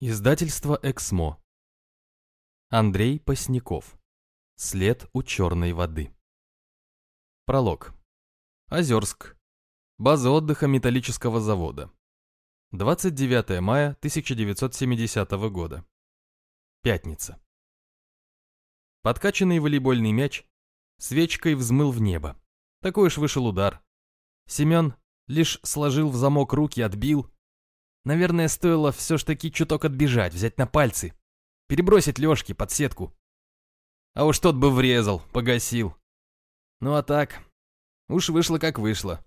Издательство «Эксмо». Андрей Посняков. След у черной воды. Пролог. Озерск. База отдыха металлического завода. 29 мая 1970 года. Пятница. Подкачанный волейбольный мяч свечкой взмыл в небо. Такой уж вышел удар. Семен лишь сложил в замок руки, отбил, Наверное, стоило все ж таки чуток отбежать, взять на пальцы, перебросить Лешке под сетку. А уж тот бы врезал, погасил. Ну а так, уж вышло как вышло.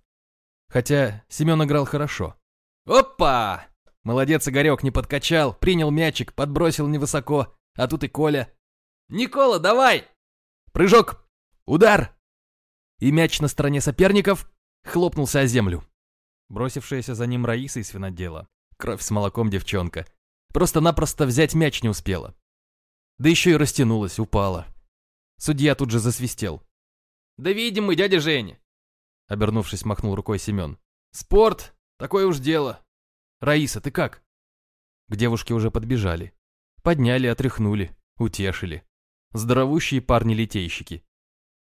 Хотя Семен играл хорошо. Опа! Молодец, Игорек не подкачал, принял мячик, подбросил невысоко, а тут и Коля. «Никола, давай!» Прыжок! Удар! И мяч на стороне соперников хлопнулся о землю. Бросившаяся за ним Раиса из винодела Кровь с молоком девчонка. Просто-напросто взять мяч не успела. Да еще и растянулась, упала. Судья тут же засвистел. «Да видим мы, дядя Женя!» Обернувшись, махнул рукой Семен. «Спорт! Такое уж дело!» «Раиса, ты как?» К девушке уже подбежали. Подняли, отряхнули, утешили. Здоровущие парни-литейщики.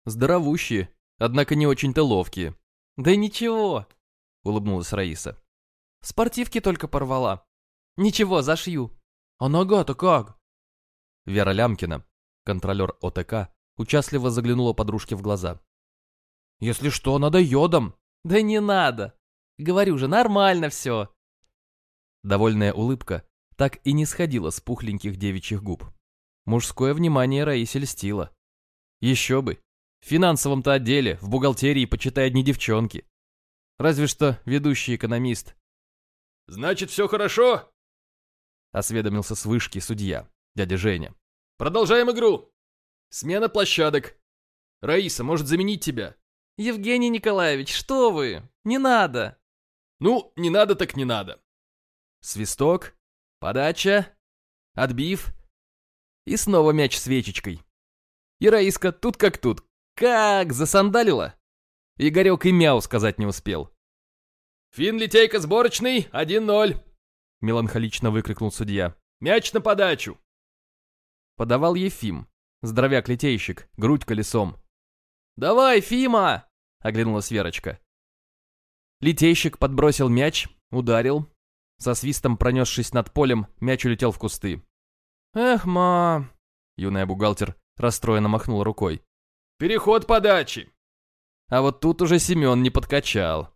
Здоровущие, однако не очень-то ловкие. «Да ничего!» — улыбнулась Раиса. Спортивки только порвала. Ничего, зашью. А нога-то как? Вера Лямкина, контролер ОТК, участливо заглянула подружке в глаза. Если что, надо йодом. Да не надо. Говорю же, нормально все. Довольная улыбка так и не сходила с пухленьких девичьих губ. Мужское внимание Раисе льстило. Еще бы. В финансовом-то отделе, в бухгалтерии, почитай, одни девчонки. Разве что ведущий экономист «Значит, все хорошо?» Осведомился с вышки судья, дядя Женя. «Продолжаем игру. Смена площадок. Раиса может заменить тебя». «Евгений Николаевич, что вы? Не надо!» «Ну, не надо так не надо». Свисток, подача, отбив и снова мяч свечечкой. И Раиска тут как тут, как засандалила. Игорек и мяу сказать не успел. «Фин-литейка сборочный, 1-0!» Меланхолично выкрикнул судья. «Мяч на подачу!» Подавал Ефим, здоровяк-литейщик, грудь колесом. «Давай, Фима!» — оглянулась Верочка. Литейщик подбросил мяч, ударил. Со свистом пронесшись над полем, мяч улетел в кусты. «Эх, ма!» — юная бухгалтер расстроенно махнула рукой. «Переход подачи!» А вот тут уже Семен не подкачал.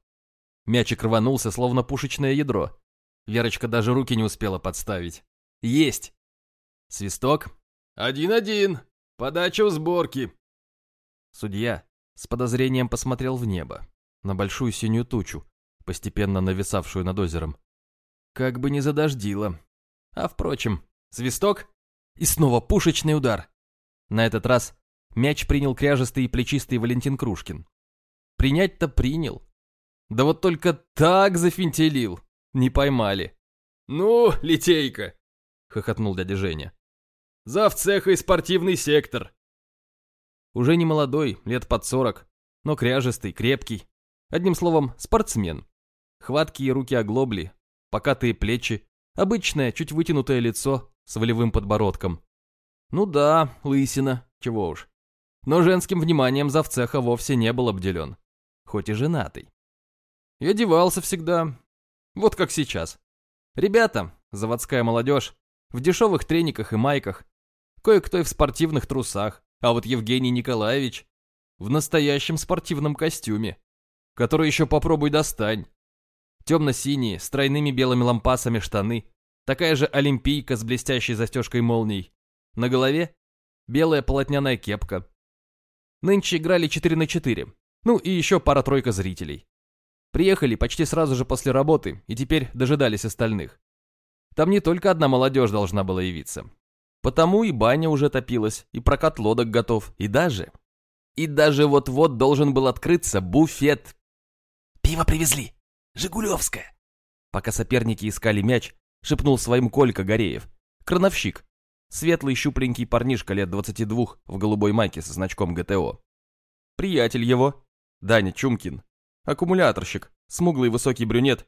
Мячик рванулся, словно пушечное ядро. Верочка даже руки не успела подставить. Есть! Свисток. Один-один. Подача в сборке. Судья с подозрением посмотрел в небо, на большую синюю тучу, постепенно нависавшую над озером. Как бы не задождило. А впрочем, свисток и снова пушечный удар. На этот раз мяч принял кряжестый и плечистый Валентин Крушкин. Принять-то принял, да вот только так зафинтелил. Не поймали. «Ну, литейка!» — хохотнул дядя Женя. «Зав цеха и спортивный сектор!» Уже не молодой, лет под сорок, но кряжестый, крепкий. Одним словом, спортсмен. Хваткие руки оглобли, покатые плечи, обычное, чуть вытянутое лицо с волевым подбородком. Ну да, лысина, чего уж. Но женским вниманием завцеха вовсе не был обделен, хоть и женатый. И одевался всегда, вот как сейчас. Ребята, заводская молодежь, в дешевых трениках и майках, кое-кто и в спортивных трусах, а вот Евгений Николаевич в настоящем спортивном костюме, который еще попробуй достань. Темно-синие, с тройными белыми лампасами штаны, такая же олимпийка с блестящей застежкой молний. На голове белая полотняная кепка. Нынче играли 4 на 4, ну и еще пара-тройка зрителей. Приехали почти сразу же после работы и теперь дожидались остальных. Там не только одна молодежь должна была явиться. Потому и баня уже топилась, и прокат лодок готов, и даже... И даже вот-вот должен был открыться буфет. «Пиво привезли! Жигулевское!» Пока соперники искали мяч, шепнул своим Колька Гореев. Крановщик. Светлый щупленький парнишка лет 22 в голубой майке со значком ГТО. Приятель его, Даня Чумкин, Аккумуляторщик, смуглый высокий брюнет.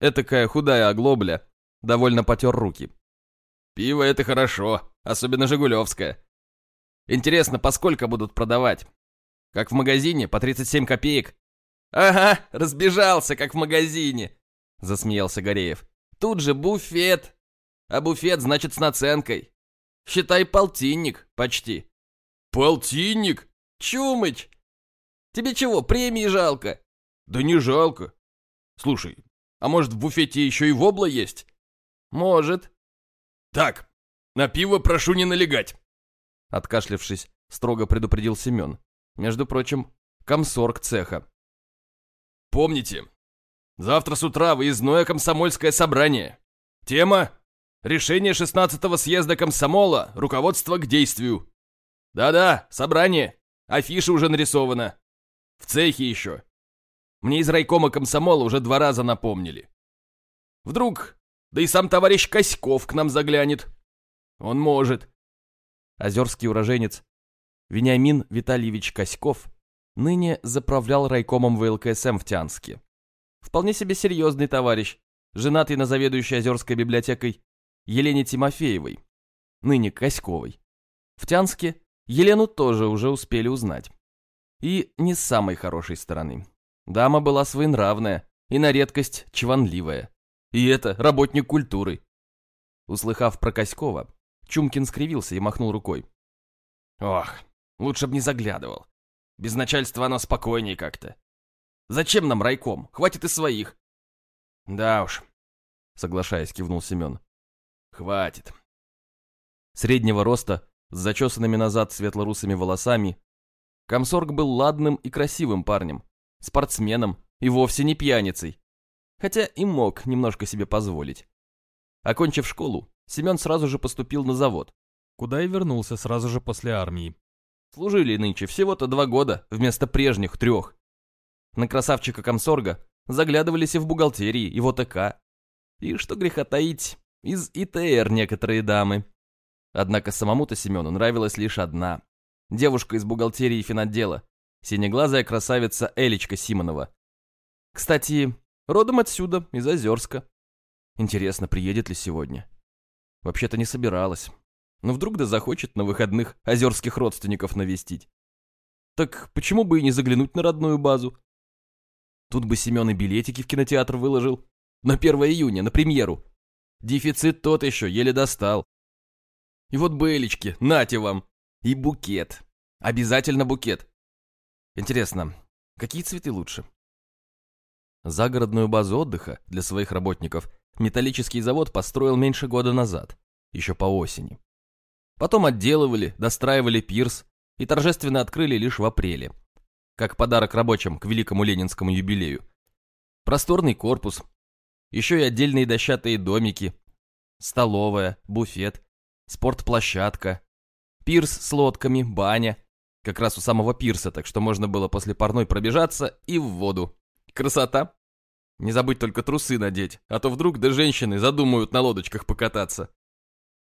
Этакая худая оглобля, довольно потер руки. Пиво — это хорошо, особенно жигулевское. Интересно, по сколько будут продавать? Как в магазине, по 37 копеек? Ага, разбежался, как в магазине, засмеялся Гореев. Тут же буфет. А буфет значит с наценкой. Считай полтинник, почти. Полтинник? Чумыч! Тебе чего, премии жалко? Да не жалко. Слушай, а может в буфете еще и вобла есть? Может. Так, на пиво прошу не налегать. Откашлявшись, строго предупредил Семен. Между прочим, комсорг цеха. Помните, завтра с утра выездное комсомольское собрание. Тема Решение 16-го съезда комсомола, руководство к действию. Да-да, собрание. Афиша уже нарисована. В цехе еще. Мне из райкома комсомола уже два раза напомнили. Вдруг, да и сам товарищ Коськов к нам заглянет. Он может. Озерский уроженец Вениамин Витальевич Коськов ныне заправлял райкомом ВЛКСМ в Тянске. Вполне себе серьезный товарищ, женатый на заведующей Озерской библиотекой Елене Тимофеевой, ныне Коськовой. В Тянске Елену тоже уже успели узнать. И не с самой хорошей стороны. Дама была своенравная и на редкость чванливая. И это работник культуры. Услыхав про Коськова, Чумкин скривился и махнул рукой. Ох, лучше б не заглядывал. Без начальства оно спокойнее как-то. Зачем нам райком? Хватит и своих. Да уж, соглашаясь, кивнул Семен. Хватит. Среднего роста, с зачесанными назад светлорусыми волосами, комсорг был ладным и красивым парнем, спортсменом и вовсе не пьяницей, хотя и мог немножко себе позволить. Окончив школу, Семен сразу же поступил на завод, куда и вернулся сразу же после армии. Служили нынче всего-то два года вместо прежних трех. На красавчика комсорга заглядывались и в бухгалтерии, и в ОТК. И, что греха таить, из ИТР некоторые дамы. Однако самому-то Семену нравилась лишь одна. Девушка из бухгалтерии финотдела, синеглазая красавица Элечка Симонова. Кстати, родом отсюда, из Озерска. Интересно, приедет ли сегодня? Вообще-то не собиралась. Но вдруг да захочет на выходных озерских родственников навестить. Так почему бы и не заглянуть на родную базу? Тут бы Семен и билетики в кинотеатр выложил. На 1 июня, на премьеру. Дефицит тот еще, еле достал. И вот бэлечки, нате вам. И букет. Обязательно букет. Интересно, какие цветы лучше? Загородную базу отдыха для своих работников металлический завод построил меньше года назад, еще по осени. Потом отделывали, достраивали пирс и торжественно открыли лишь в апреле, как подарок рабочим к великому ленинскому юбилею. Просторный корпус, еще и отдельные дощатые домики, столовая, буфет, спортплощадка, пирс с лодками, баня. Как раз у самого пирса, так что можно было после парной пробежаться и в воду. Красота! Не забыть только трусы надеть, а то вдруг да женщины задумают на лодочках покататься.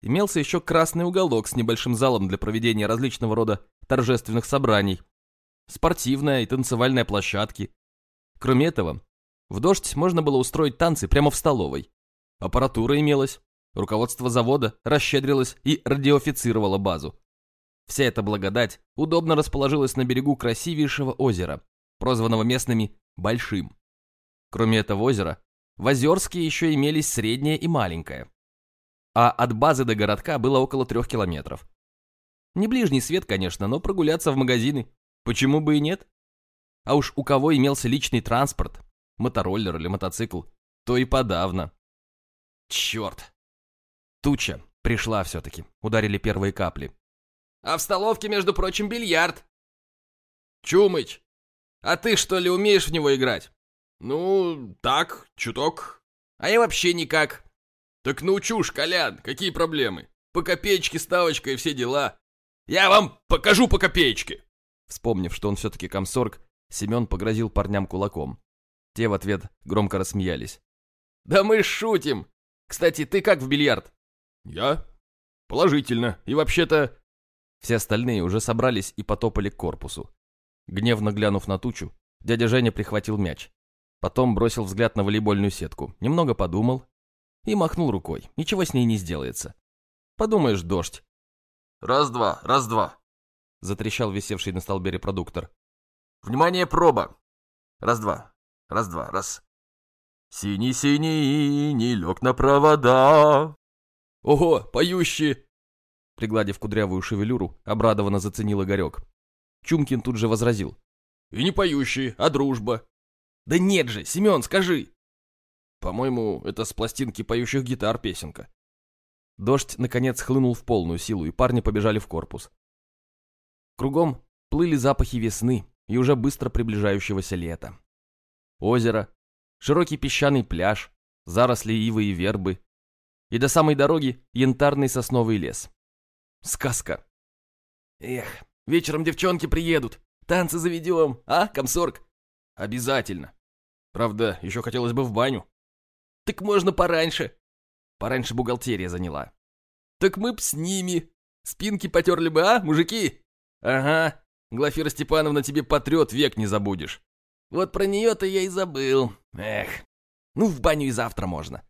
Имелся еще красный уголок с небольшим залом для проведения различного рода торжественных собраний, спортивная и танцевальная площадки. Кроме этого, в дождь можно было устроить танцы прямо в столовой. Аппаратура имелась. Руководство завода расщедрилось и радиофицировало базу. Вся эта благодать удобно расположилась на берегу красивейшего озера, прозванного местными Большим. Кроме этого озера, в Озерске еще имелись среднее и маленькое. А от базы до городка было около трех километров. Не ближний свет, конечно, но прогуляться в магазины. Почему бы и нет? А уж у кого имелся личный транспорт, мотороллер или мотоцикл, то и подавно. Черт! Туча пришла все-таки, ударили первые капли. А в столовке, между прочим, бильярд. Чумыч, а ты что ли умеешь в него играть? Ну, так, чуток. А я вообще никак. Так научу, Колян, какие проблемы? По копеечке, ставочка и все дела. Я вам покажу по копеечке. Вспомнив, что он все-таки комсорг, Семен погрозил парням кулаком. Те в ответ громко рассмеялись. «Да мы шутим! Кстати, ты как в бильярд?» «Я? Положительно. И вообще-то...» Все остальные уже собрались и потопали к корпусу. Гневно глянув на тучу, дядя Женя прихватил мяч. Потом бросил взгляд на волейбольную сетку, немного подумал и махнул рукой. Ничего с ней не сделается. Подумаешь, дождь. Раз-два, раз-два. Затрещал висевший на столбе репродуктор. Внимание, проба. Раз-два, раз-два, раз. Синий-синий, не лег на провода. Ого, поющие! Пригладив кудрявую шевелюру, обрадованно заценил Игорек. Чумкин тут же возразил. И не поющие, а дружба. Да нет же, Семен, скажи. По-моему, это с пластинки поющих гитар песенка. Дождь, наконец, хлынул в полную силу, и парни побежали в корпус. Кругом плыли запахи весны и уже быстро приближающегося лета. Озеро, широкий песчаный пляж, заросли ивы и вербы, и до самой дороги янтарный сосновый лес. Сказка. Эх, вечером девчонки приедут, танцы заведем, а, комсорг? Обязательно. Правда, еще хотелось бы в баню. Так можно пораньше. Пораньше бухгалтерия заняла. Так мы б с ними. Спинки потерли бы, а, мужики? Ага, Глафира Степановна тебе потрет, век не забудешь. Вот про нее-то я и забыл. Эх, ну в баню и завтра можно.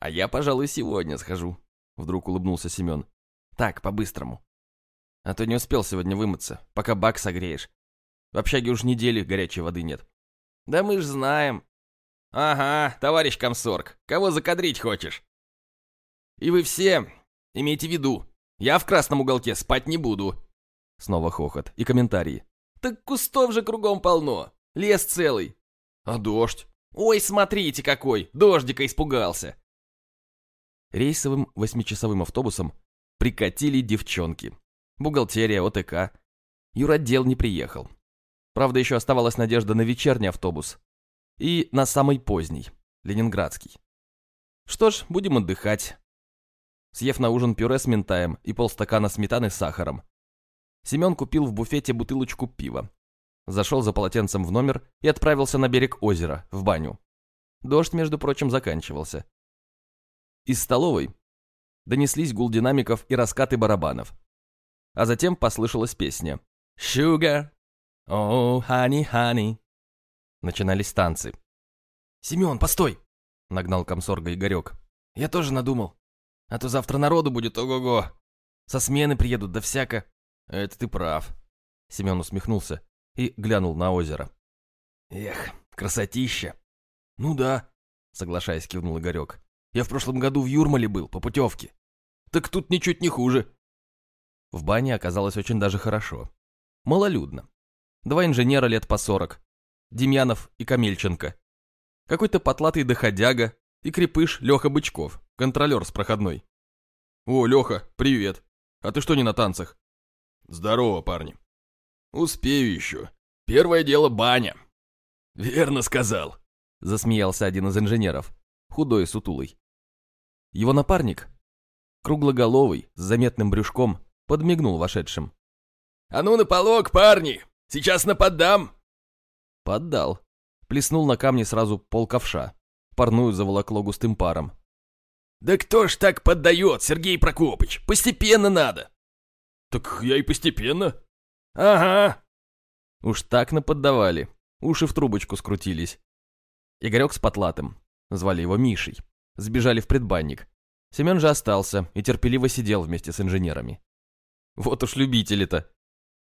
А я, пожалуй, сегодня схожу. Вдруг улыбнулся Семен. Так, по-быстрому. А то не успел сегодня вымыться, пока бак согреешь. В общаге уж недели горячей воды нет. Да мы ж знаем. Ага, товарищ комсорг, кого закадрить хочешь? И вы все, имейте в виду, я в красном уголке спать не буду. Снова хохот и комментарии. Так кустов же кругом полно, лес целый. А дождь? Ой, смотрите какой, дождика испугался. Рейсовым восьмичасовым автобусом прикатили девчонки. Бухгалтерия, ОТК. Юротдел не приехал. Правда, еще оставалась надежда на вечерний автобус. И на самый поздний, ленинградский. Что ж, будем отдыхать. Съев на ужин пюре с ментаем и полстакана сметаны с сахаром, Семен купил в буфете бутылочку пива. Зашел за полотенцем в номер и отправился на берег озера, в баню. Дождь, между прочим, заканчивался. Из столовой донеслись гул динамиков и раскаты барабанов. А затем послышалась песня «Sugar, oh, honey, honey». Начинались танцы. «Семен, постой!» — нагнал комсорга Игорек. «Я тоже надумал. А то завтра народу будет ого-го. Со смены приедут, да всяко». «Это ты прав», — Семен усмехнулся и глянул на озеро. «Эх, красотища!» «Ну да», — соглашаясь, кивнул Игорек. «Я в прошлом году в Юрмале был, по путевке. Так тут ничуть не хуже». В бане оказалось очень даже хорошо. Малолюдно. Два инженера лет по сорок. Демьянов и Камельченко. Какой-то потлатый доходяга и крепыш Леха Бычков, контролер с проходной. «О, Леха, привет. А ты что не на танцах?» «Здорово, парни». «Успею еще. Первое дело баня». «Верно сказал», — засмеялся один из инженеров, худой и сутулый. Его напарник, круглоголовый, с заметным брюшком, подмигнул вошедшим. «А ну на полог, парни! Сейчас нападам!» Поддал. Плеснул на камни сразу полковша. Парную заволокло густым паром. «Да кто ж так поддает, Сергей Прокопыч? Постепенно надо!» «Так я и постепенно». «Ага». Уж так наподдавали. Уши в трубочку скрутились. Игорек с потлатым. Звали его Мишей. Сбежали в предбанник. Семен же остался и терпеливо сидел вместе с инженерами. Вот уж любители-то.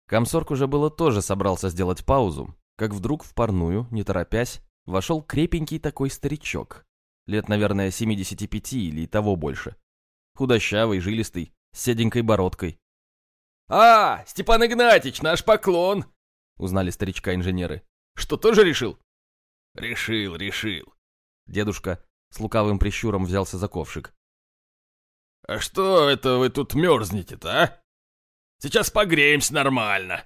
Комсорг уже было тоже собрался сделать паузу, как вдруг в парную, не торопясь, вошел крепенький такой старичок. Лет, наверное, 75 или того больше. Худощавый, жилистый, с седенькой бородкой. «А, Степан Игнатьич, наш поклон!» Узнали старичка-инженеры. «Что, тоже решил?» «Решил, решил». Дедушка с лукавым прищуром взялся за ковшик. «А что это вы тут мерзнете-то, а? Сейчас погреемся нормально».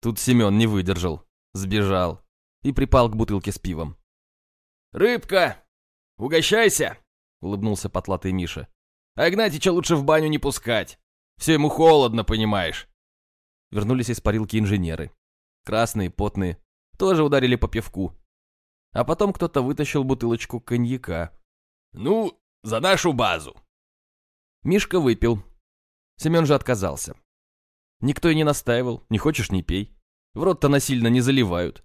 Тут Семен не выдержал, сбежал и припал к бутылке с пивом. «Рыбка, угощайся!» — улыбнулся потлатый Миша. «А Игнатича лучше в баню не пускать. Все ему холодно, понимаешь». Вернулись из парилки инженеры. Красные, потные, тоже ударили по пивку. А потом кто-то вытащил бутылочку коньяка. «Ну, за нашу базу!» Мишка выпил. Семен же отказался. Никто и не настаивал, не хочешь – не пей. В рот-то насильно не заливают.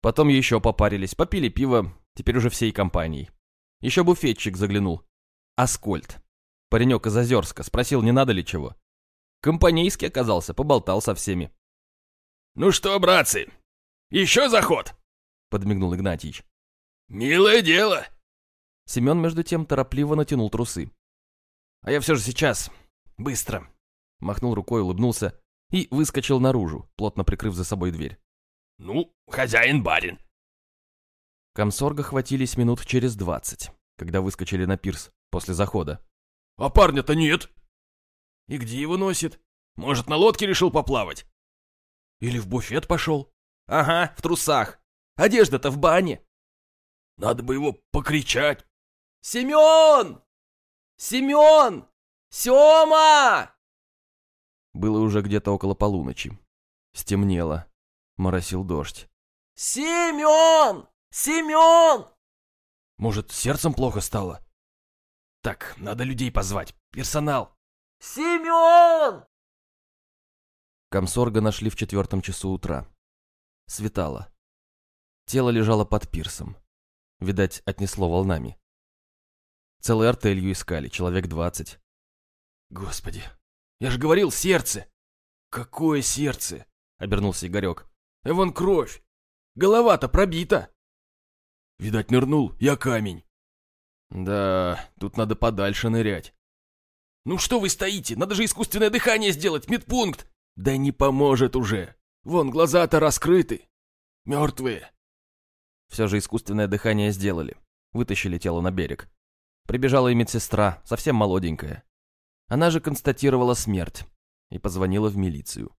Потом еще попарились, попили пиво, теперь уже всей компанией. Еще буфетчик заглянул. Аскольд. Паренек из Озерска спросил, не надо ли чего. Компанейский оказался, поболтал со всеми. «Ну что, братцы, еще заход?» — подмигнул Игнатьич. «Милое дело!» Семен, между тем, торопливо натянул трусы. «А я все же сейчас. Быстро!» Махнул рукой, улыбнулся и выскочил наружу, плотно прикрыв за собой дверь. «Ну, хозяин-барин!» Комсорга хватились минут через двадцать, когда выскочили на пирс после захода. «А парня-то нет!» «И где его носит? Может, на лодке решил поплавать?» «Или в буфет пошел?» Ага, в трусах. Одежда-то в бане. «Надо бы его покричать!» Семен! Семен! Сема! Было уже где-то около полуночи. Стемнело. Моросил дождь. Семен! Семен! Может, сердцем плохо стало? Так, надо людей позвать. Персонал. Семен! Комсорга нашли в четвертом часу утра. Светало. Тело лежало под пирсом. Видать, отнесло волнами. Целой артелью искали, человек двадцать. Господи, я же говорил, сердце! Какое сердце? Обернулся Игорек. А вон кровь. Голова-то пробита. Видать, нырнул, я камень. Да, тут надо подальше нырять. Ну что вы стоите? Надо же искусственное дыхание сделать, медпункт. Да не поможет уже. Вон глаза-то раскрыты. Мертвые. Все же искусственное дыхание сделали. Вытащили тело на берег. Прибежала и медсестра, совсем молоденькая. Она же констатировала смерть и позвонила в милицию.